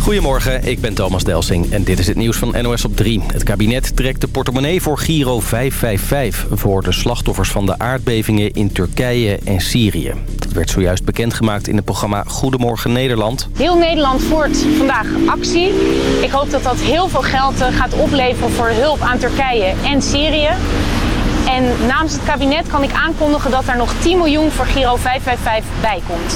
Goedemorgen, ik ben Thomas Delsing en dit is het nieuws van NOS op 3. Het kabinet trekt de portemonnee voor Giro 555... voor de slachtoffers van de aardbevingen in Turkije en Syrië. Dat werd zojuist bekendgemaakt in het programma Goedemorgen Nederland. Heel Nederland voert vandaag actie. Ik hoop dat dat heel veel geld eh, gaat opleveren voor hulp aan Turkije en Syrië. En namens het kabinet kan ik aankondigen dat er nog 10 miljoen voor Giro 555 bij komt.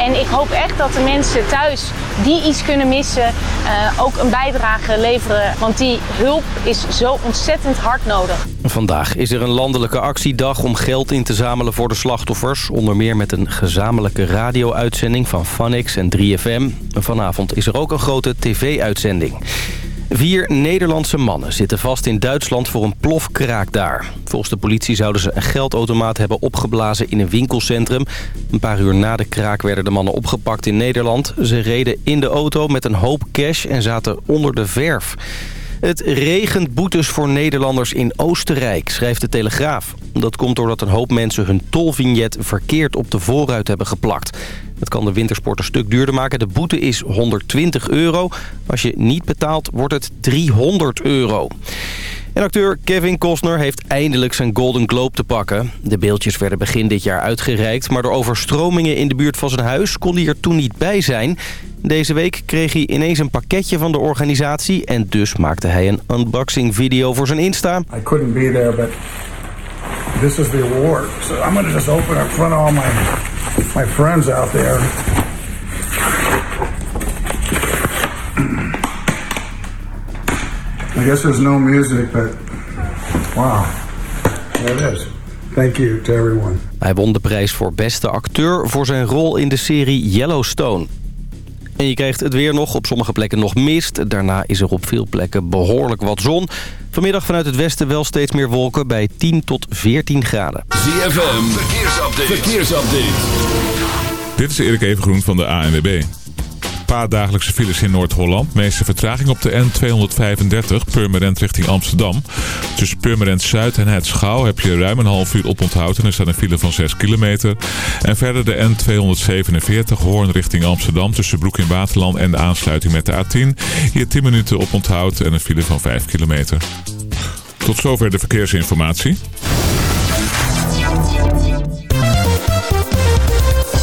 En ik hoop echt dat de mensen thuis die iets kunnen missen uh, ook een bijdrage leveren. Want die hulp is zo ontzettend hard nodig. Vandaag is er een landelijke actiedag om geld in te zamelen voor de slachtoffers. Onder meer met een gezamenlijke radio-uitzending van Funix en 3FM. Vanavond is er ook een grote tv-uitzending. Vier Nederlandse mannen zitten vast in Duitsland voor een plofkraak daar. Volgens de politie zouden ze een geldautomaat hebben opgeblazen in een winkelcentrum. Een paar uur na de kraak werden de mannen opgepakt in Nederland. Ze reden in de auto met een hoop cash en zaten onder de verf. Het regent boetes voor Nederlanders in Oostenrijk, schrijft de Telegraaf. Dat komt doordat een hoop mensen hun tolvignet verkeerd op de voorruit hebben geplakt. Dat kan de wintersport een stuk duurder maken. De boete is 120 euro. Als je niet betaalt, wordt het 300 euro. En acteur Kevin Costner heeft eindelijk zijn Golden Globe te pakken. De beeldjes werden begin dit jaar uitgereikt... maar door overstromingen in de buurt van zijn huis kon hij er toen niet bij zijn. Deze week kreeg hij ineens een pakketje van de organisatie... en dus maakte hij een unboxing video voor zijn Insta. I couldn't be there, but this is the award. So I'm to just open in front all my, my friends out there. I guess there's no music, but wow, there it is. Thank you to everyone. Hij won de prijs voor beste acteur voor zijn rol in de serie Yellowstone. En je krijgt het weer nog, op sommige plekken nog mist. Daarna is er op veel plekken behoorlijk wat zon. Vanmiddag vanuit het westen wel steeds meer wolken bij 10 tot 14 graden. ZFM, verkeersupdate. verkeersupdate. Dit is Erik Evengroen van de ANWB paar dagelijkse files in Noord-Holland. Meeste vertraging op de N235, Purmerend richting Amsterdam. Tussen Purmerend Zuid en het Schouw heb je ruim een half uur oponthoud en er staat een file van 6 kilometer. En verder de N247, Hoorn richting Amsterdam tussen Broek in Waterland en de aansluiting met de A10. Hier 10 minuten oponthoud en een file van 5 kilometer. Tot zover de verkeersinformatie.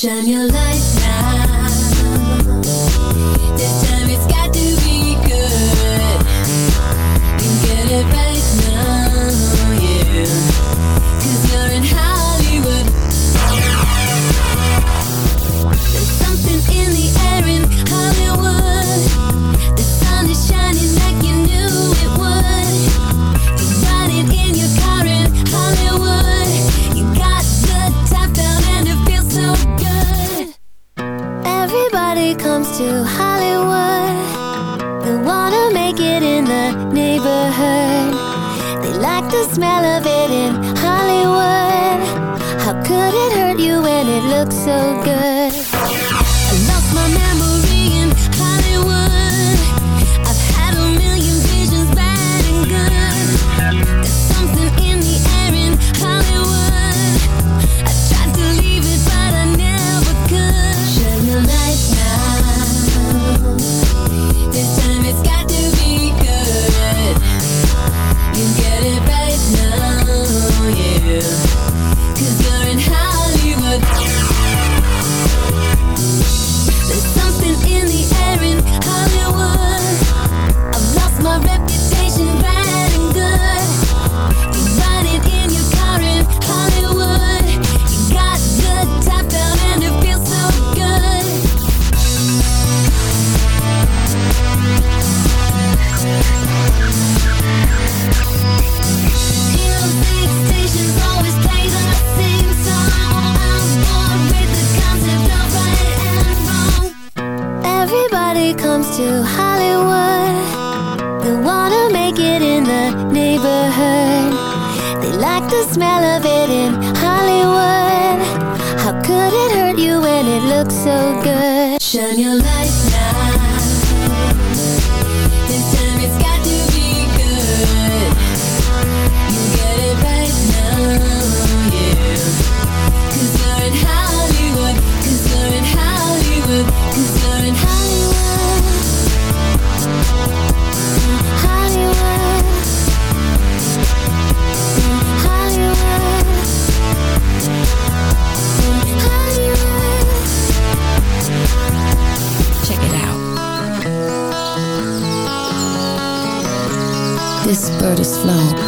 Shine your light smell of it in Hollywood How could it hurt you when it looks so good? Shine your light this bird is flown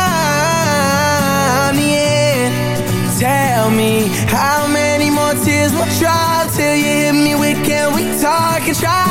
try till you hit me with can we talk and try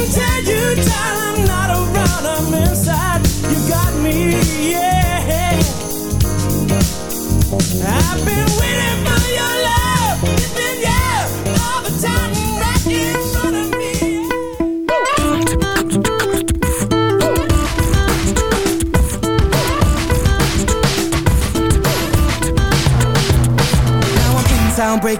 Change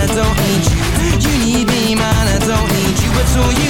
I don't need you. You need me, man, I don't need you at all. You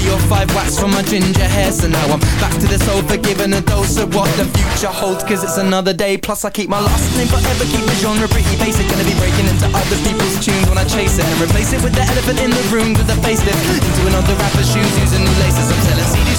the or five wax from my ginger hair. So now I'm back to the sofa, giving a dose of what the future holds. Cause it's another day. Plus I keep my last name forever, keep the genre pretty basic. Gonna be breaking into other people's tunes when I chase it and replace it with the elephant in the room with a facelift. Into another rapper's shoes, using new laces. I'm selling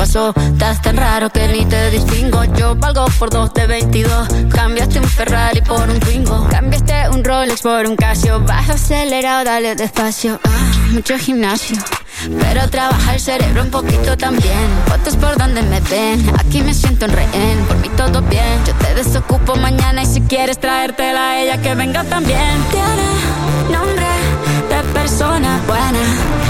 Pasó. Estás tan raro que ni te distingo. Yo valgo por dos de 22. Cambiaste un Ferrari por un Twingo. Cambiaste un Rolex por un Casio. Baja acelerado, dale despacio. Ah, mucho gimnasio. Pero trabaja el cerebro un poquito también. Fotos por donde me ven. Aquí me siento en rehén. Por mí todo bien. Yo te desocupo mañana y si quieres traértela a ella que venga también. Tiene nombre de persona buena.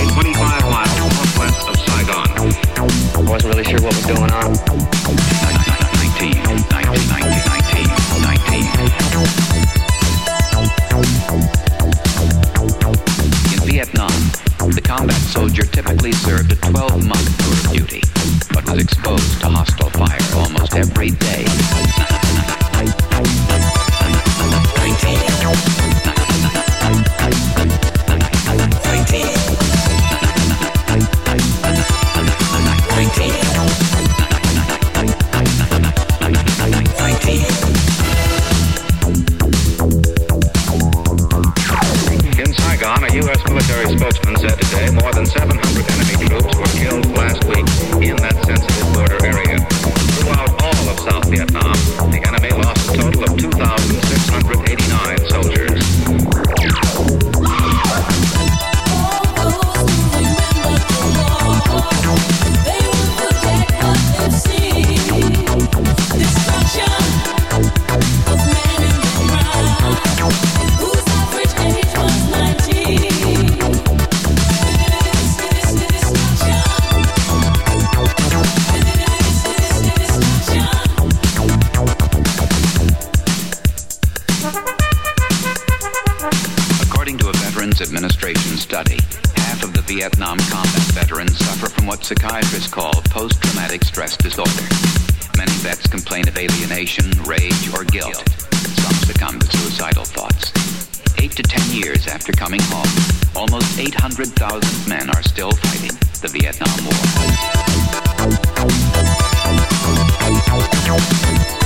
really sure what was going on. 19, 19, 19, 19, 19. In Vietnam, the combat soldier typically served a 12-month tour of duty, but was exposed to hostile fire almost every day. Than 700 enemy troops were killed last week in that sensitive border area. Throughout all of South Vietnam, the enemy lost Veterans Administration study, half of the Vietnam combat veterans suffer from what psychiatrists call post-traumatic stress disorder. Many vets complain of alienation, rage, or guilt. Some succumb to suicidal thoughts. Eight to ten years after coming home, almost 800,000 men are still fighting the Vietnam War.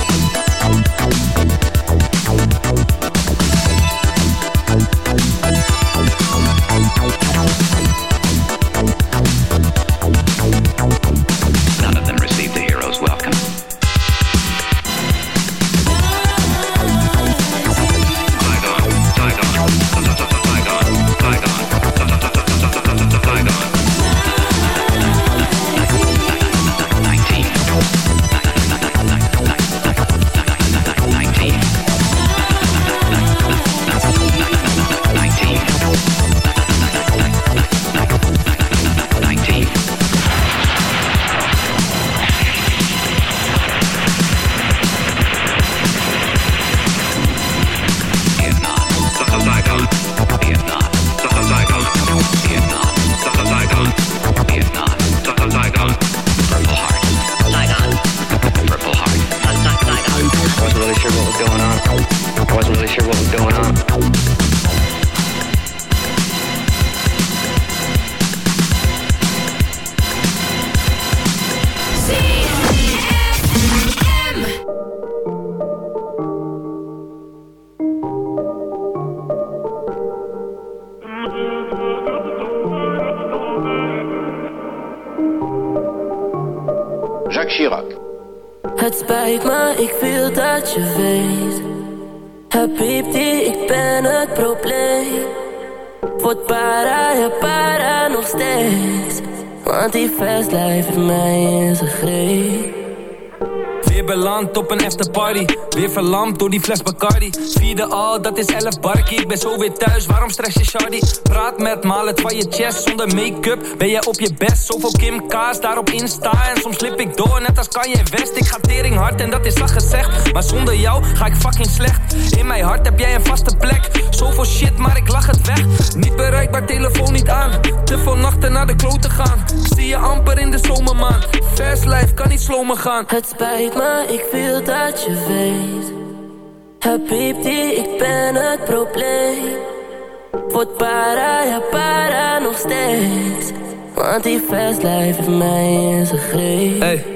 Jacques Chirac. Het spijt me, ik wil dat je weet. Habibti, ik ben het probleem. Word para, ja para nog steeds. Want die fast life in mij in zijn greep. Weer beland op een afterparty Weer verlamd door die fles Bacardi. Vierde al, dat is 11 barkie. Ik ben zo weer thuis, waarom stress je shardy? Praat met het van je chest Zonder make-up, ben jij op je best? Zoveel Kim K's daarop Insta. En soms slip ik door, net als Kanye West. Ik ga tering hard en dat is al gezegd. Maar zonder jou ga ik fucking slecht. In mijn hart heb jij een vaste plek. Zoveel shit, maar ik lach het weg. Niet bereikbaar, telefoon niet aan. Te veel nachten naar de klote gaan. Zie je amper in de zomermaand Fast life, kan niet slomen gaan. Het spijt me, ik wil dat je weet. Habibti, ik ben het probleem. Word para, ja para nog steeds. Want die fast life mij in zijn greep. Hey,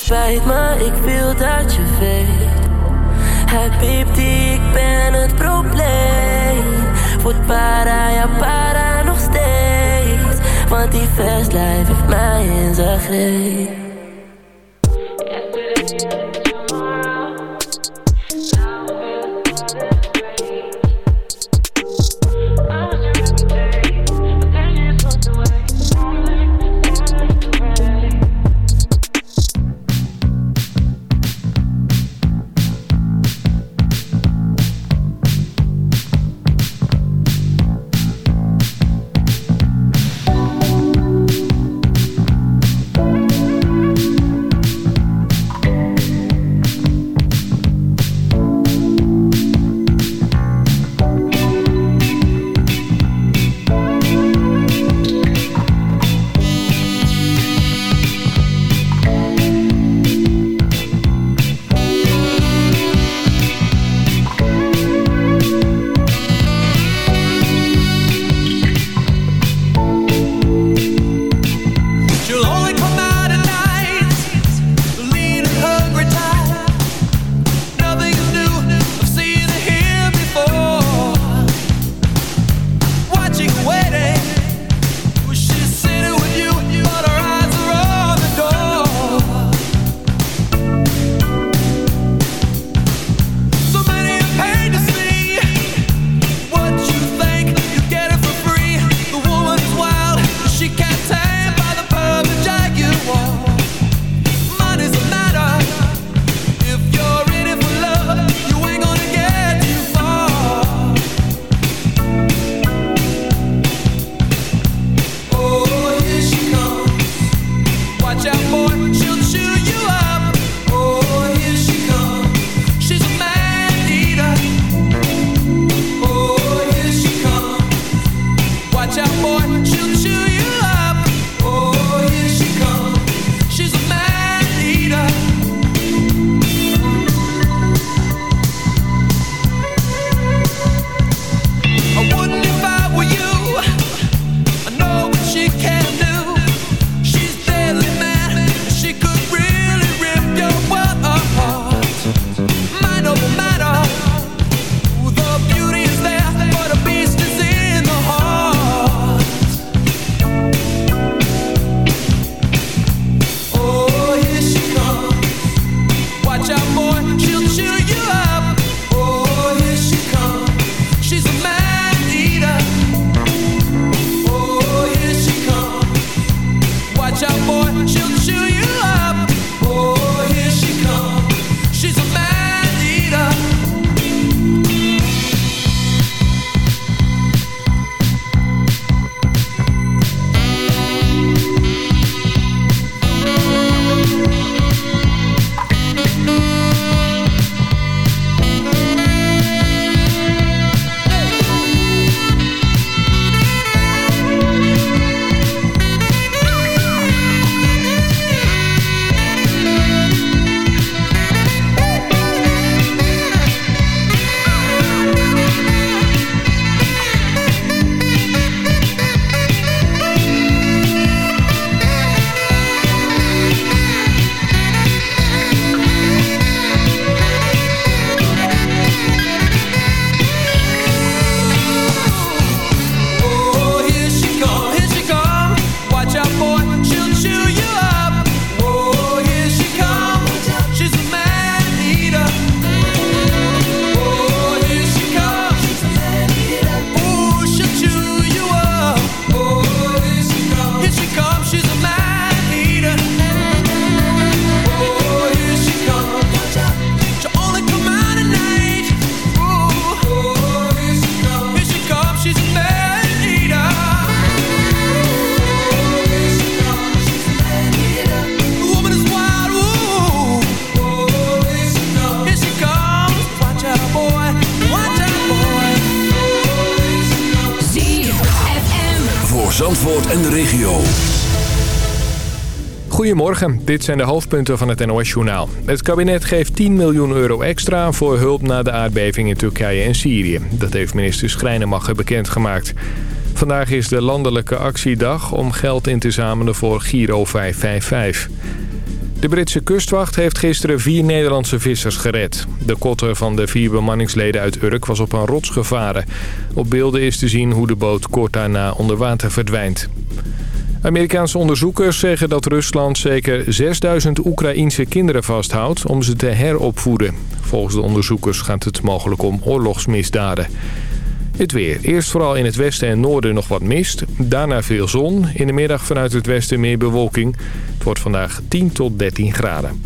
Spijt me, ik wil dat je weet. Hij piept die, ik ben het probleem. Voet para, ja para nog steeds. Want die vestlijf heeft mij in zijn greep. Goedemorgen, dit zijn de hoofdpunten van het NOS-journaal. Het kabinet geeft 10 miljoen euro extra voor hulp na de aardbeving in Turkije en Syrië. Dat heeft minister Schrijnemacher bekendgemaakt. Vandaag is de landelijke actiedag om geld in te zamelen voor Giro 555. De Britse kustwacht heeft gisteren vier Nederlandse vissers gered. De kotter van de vier bemanningsleden uit Urk was op een rots gevaren. Op beelden is te zien hoe de boot kort daarna onder water verdwijnt. Amerikaanse onderzoekers zeggen dat Rusland zeker 6000 Oekraïense kinderen vasthoudt om ze te heropvoeden. Volgens de onderzoekers gaat het mogelijk om oorlogsmisdaden. Het weer. Eerst vooral in het westen en noorden nog wat mist. Daarna veel zon. In de middag vanuit het westen meer bewolking. Het wordt vandaag 10 tot 13 graden.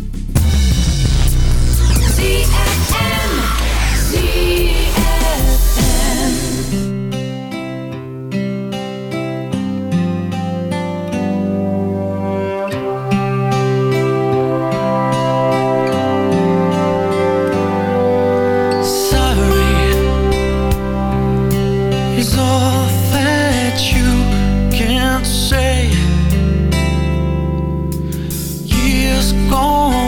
Gone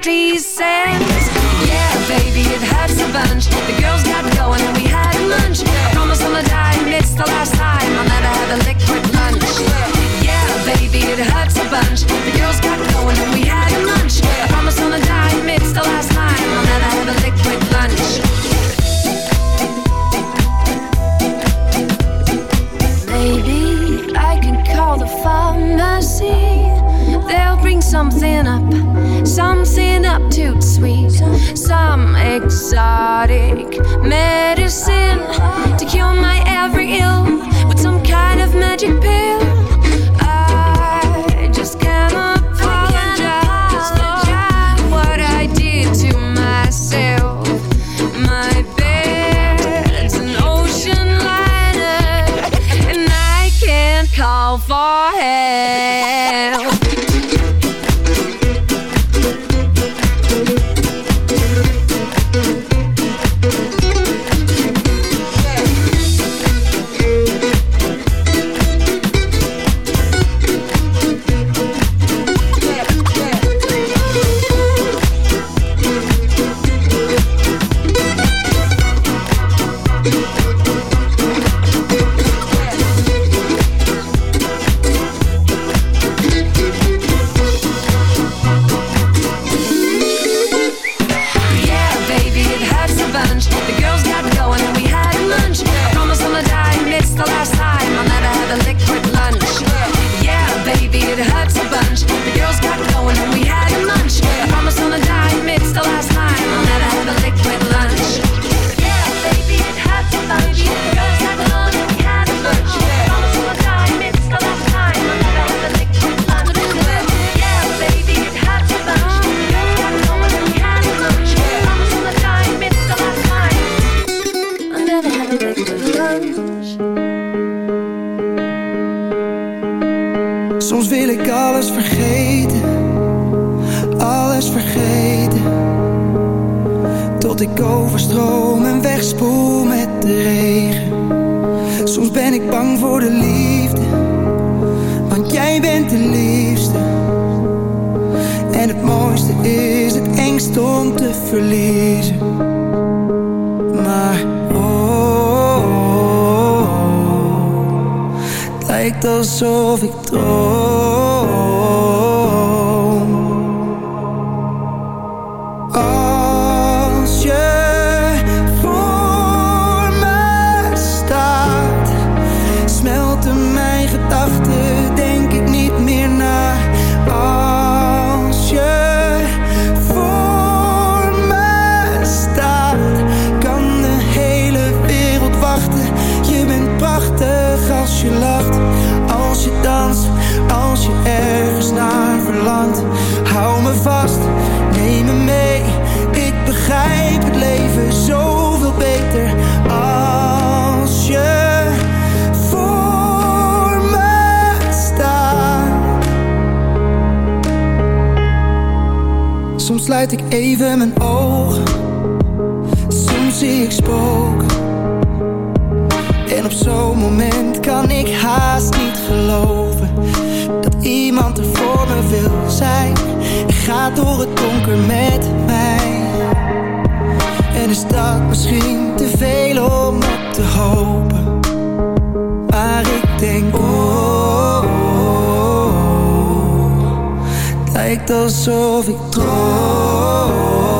50 cents. Yeah, baby, it hurts a bunch. The girls got going and we had a lunch. Promise on the dime, it's the last time I'll never have a liquid lunch. Yeah, baby, it hurts a bunch. The girls got going and we had a lunch. Promise on the dime, it's the last time I'll never have a liquid lunch. Maybe I can call the pharmacy. They'll bring something Something up to sweet, some exotic medicine to cure my every ill with some kind of magic pill. So victorious. met mij. En is dat misschien te veel om op te hopen? Maar ik denk, oh, oh, oh, oh. alsof ik droom.